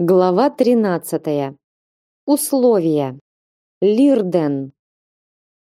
Глава 13. Условия. Лирден.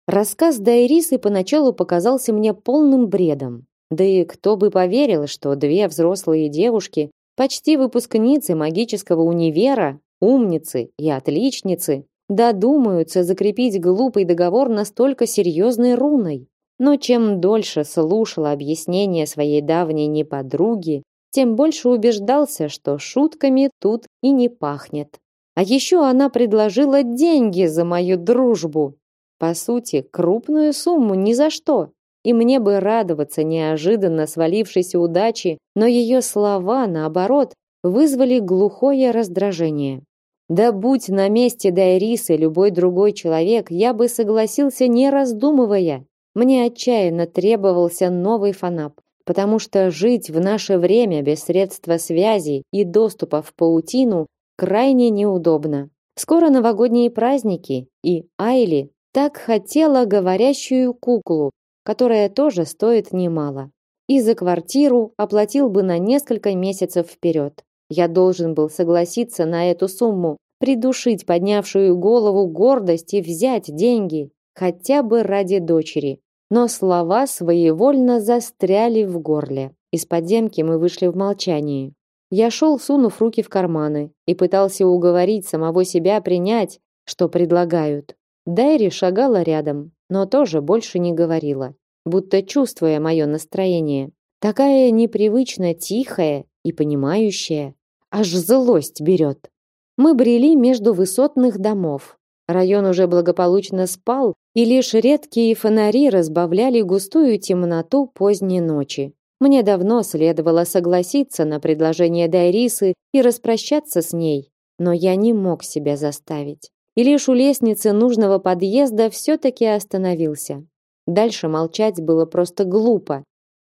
Рассказ Дайрисы поначалу показался мне полным бредом. Да и кто бы поверил, что две взрослые девушки, почти выпускницы магического универа, умницы и отличницы, додумаются закрепить глупый договор настолько серьезной руной. Но чем дольше слушала объяснение своей давней неподруги, тем больше убеждался, что шутками тут и не пахнет. А еще она предложила деньги за мою дружбу. По сути, крупную сумму ни за что. И мне бы радоваться неожиданно свалившейся удаче, но ее слова, наоборот, вызвали глухое раздражение. Да будь на месте Дайрисы любой другой человек, я бы согласился не раздумывая. Мне отчаянно требовался новый фанап потому что жить в наше время без средства связи и доступа в паутину крайне неудобно. Скоро новогодние праздники, и Айли так хотела говорящую куклу, которая тоже стоит немало. И за квартиру оплатил бы на несколько месяцев вперед. Я должен был согласиться на эту сумму, придушить поднявшую голову гордость и взять деньги, хотя бы ради дочери но слова своевольно застряли в горле. Из подземки мы вышли в молчании. Я шел, сунув руки в карманы, и пытался уговорить самого себя принять, что предлагают. Дайри шагала рядом, но тоже больше не говорила, будто чувствуя мое настроение. Такая непривычно тихая и понимающая, аж злость берет. Мы брели между высотных домов, Район уже благополучно спал, и лишь редкие фонари разбавляли густую темноту поздней ночи. Мне давно следовало согласиться на предложение Дайрисы и распрощаться с ней, но я не мог себя заставить. И лишь у лестницы нужного подъезда все-таки остановился. Дальше молчать было просто глупо.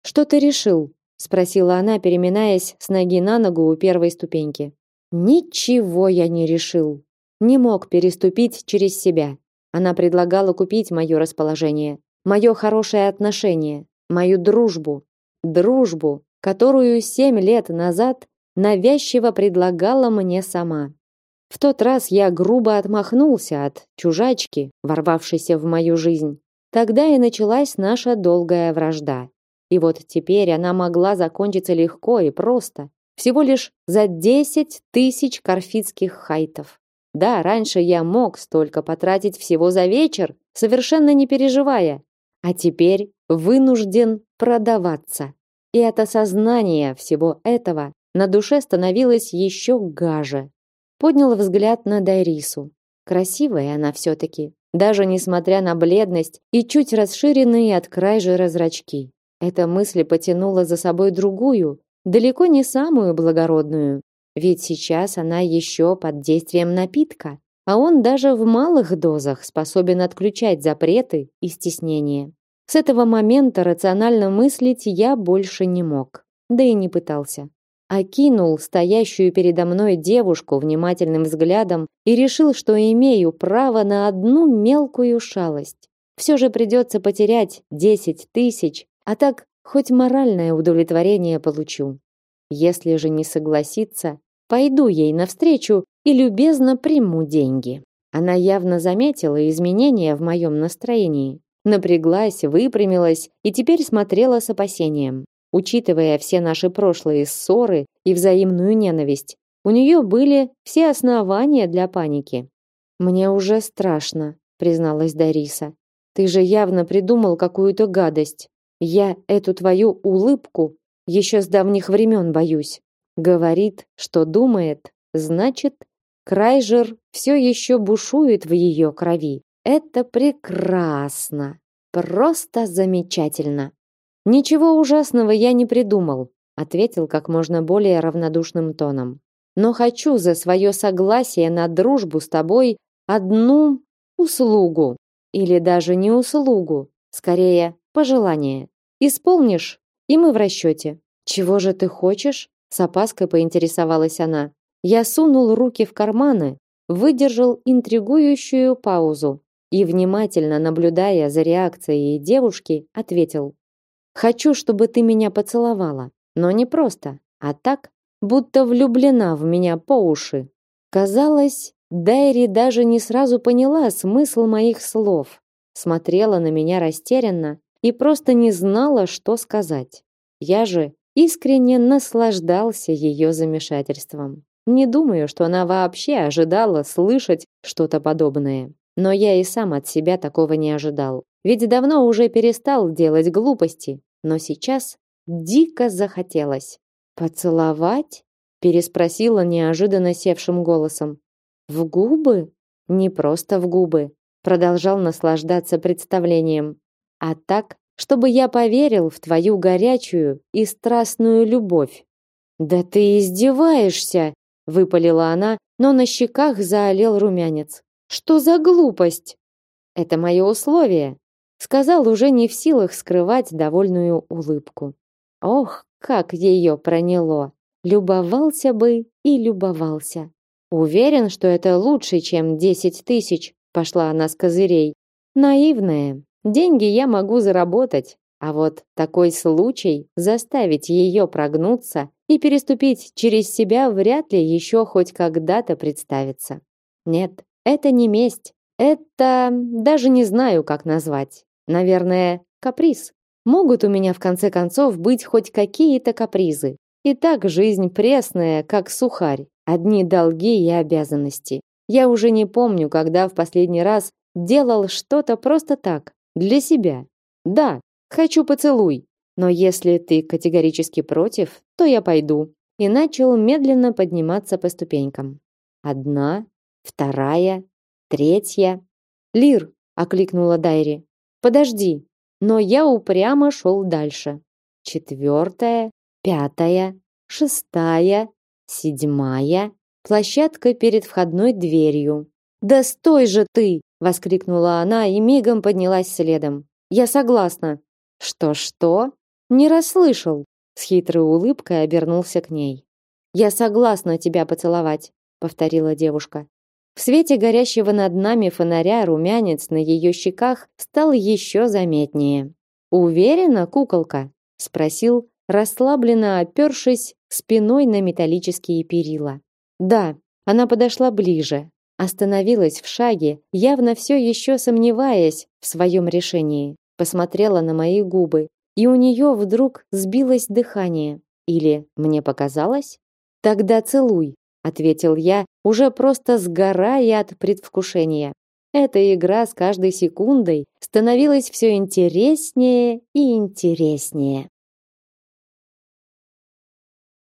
«Что ты решил?» – спросила она, переминаясь с ноги на ногу у первой ступеньки. «Ничего я не решил», не мог переступить через себя. Она предлагала купить мое расположение, мое хорошее отношение, мою дружбу, дружбу, которую семь лет назад навязчиво предлагала мне сама. В тот раз я грубо отмахнулся от чужачки, ворвавшейся в мою жизнь. Тогда и началась наша долгая вражда. И вот теперь она могла закончиться легко и просто, всего лишь за десять тысяч карфитских хайтов. Да, раньше я мог столько потратить всего за вечер, совершенно не переживая, а теперь вынужден продаваться. И от осознания всего этого на душе становилось еще гаже. Поднял взгляд на Дайрису. Красивая она все-таки, даже несмотря на бледность и чуть расширенные от край жира зрачки. Эта мысль потянула за собой другую, далеко не самую благородную. Ведь сейчас она еще под действием напитка, а он даже в малых дозах способен отключать запреты и стеснения. С этого момента рационально мыслить я больше не мог, да и не пытался. Окинул стоящую передо мной девушку внимательным взглядом и решил, что имею право на одну мелкую шалость. Все же придется потерять десять тысяч, а так хоть моральное удовлетворение получу. Если же не согласится, Пойду ей навстречу и любезно приму деньги. Она явно заметила изменения в моем настроении. Напряглась, выпрямилась и теперь смотрела с опасением. Учитывая все наши прошлые ссоры и взаимную ненависть, у нее были все основания для паники. Мне уже страшно, призналась Дариса. Ты же явно придумал какую-то гадость. Я эту твою улыбку еще с давних времен боюсь. Говорит, что думает, значит, Крайжер все еще бушует в ее крови. Это прекрасно. Просто замечательно. Ничего ужасного я не придумал, ответил как можно более равнодушным тоном. Но хочу за свое согласие на дружбу с тобой одну услугу, или даже не услугу, скорее пожелание. Исполнишь, и мы в расчете. Чего же ты хочешь? С опаской поинтересовалась она. Я сунул руки в карманы, выдержал интригующую паузу и, внимательно наблюдая за реакцией девушки, ответил. «Хочу, чтобы ты меня поцеловала, но не просто, а так, будто влюблена в меня по уши. Казалось, Дайри даже не сразу поняла смысл моих слов. Смотрела на меня растерянно и просто не знала, что сказать. Я же искренне наслаждался ее замешательством. Не думаю, что она вообще ожидала слышать что-то подобное. Но я и сам от себя такого не ожидал. Ведь давно уже перестал делать глупости, но сейчас дико захотелось. «Поцеловать?» – переспросила неожиданно севшим голосом. «В губы?» «Не просто в губы», – продолжал наслаждаться представлением. «А так, чтобы я поверил в твою горячую и страстную любовь». «Да ты издеваешься!» – выпалила она, но на щеках заолел румянец. «Что за глупость?» «Это мое условие», – сказал уже не в силах скрывать довольную улыбку. Ох, как ее проняло! Любовался бы и любовался. Уверен, что это лучше, чем десять тысяч, пошла она с козырей. Наивная. Деньги я могу заработать, а вот такой случай заставить ее прогнуться и переступить через себя вряд ли еще хоть когда-то представится. Нет, это не месть. Это даже не знаю, как назвать. Наверное, каприз. Могут у меня в конце концов быть хоть какие-то капризы. И так жизнь пресная, как сухарь. Одни долги и обязанности. Я уже не помню, когда в последний раз делал что-то просто так, для себя. Да, хочу поцелуй. Но если ты категорически против, то я пойду. И начал медленно подниматься по ступенькам. Одна, вторая, третья. Лир, окликнула Дайри. Подожди но я упрямо шел дальше. Четвертая, пятая, шестая, седьмая, площадка перед входной дверью. «Да стой же ты!» — воскликнула она и мигом поднялась следом. «Я согласна». «Что-что?» «Не расслышал», — с хитрой улыбкой обернулся к ней. «Я согласна тебя поцеловать», — повторила девушка. В свете горящего над нами фонаря румянец на ее щеках стал еще заметнее. «Уверена, куколка?» – спросил, расслабленно опершись спиной на металлические перила. «Да». Она подошла ближе, остановилась в шаге, явно все еще сомневаясь в своем решении. Посмотрела на мои губы, и у нее вдруг сбилось дыхание. Или мне показалось? Тогда целуй, ответил я, уже просто сгорая от предвкушения. Эта игра с каждой секундой становилась все интереснее и интереснее.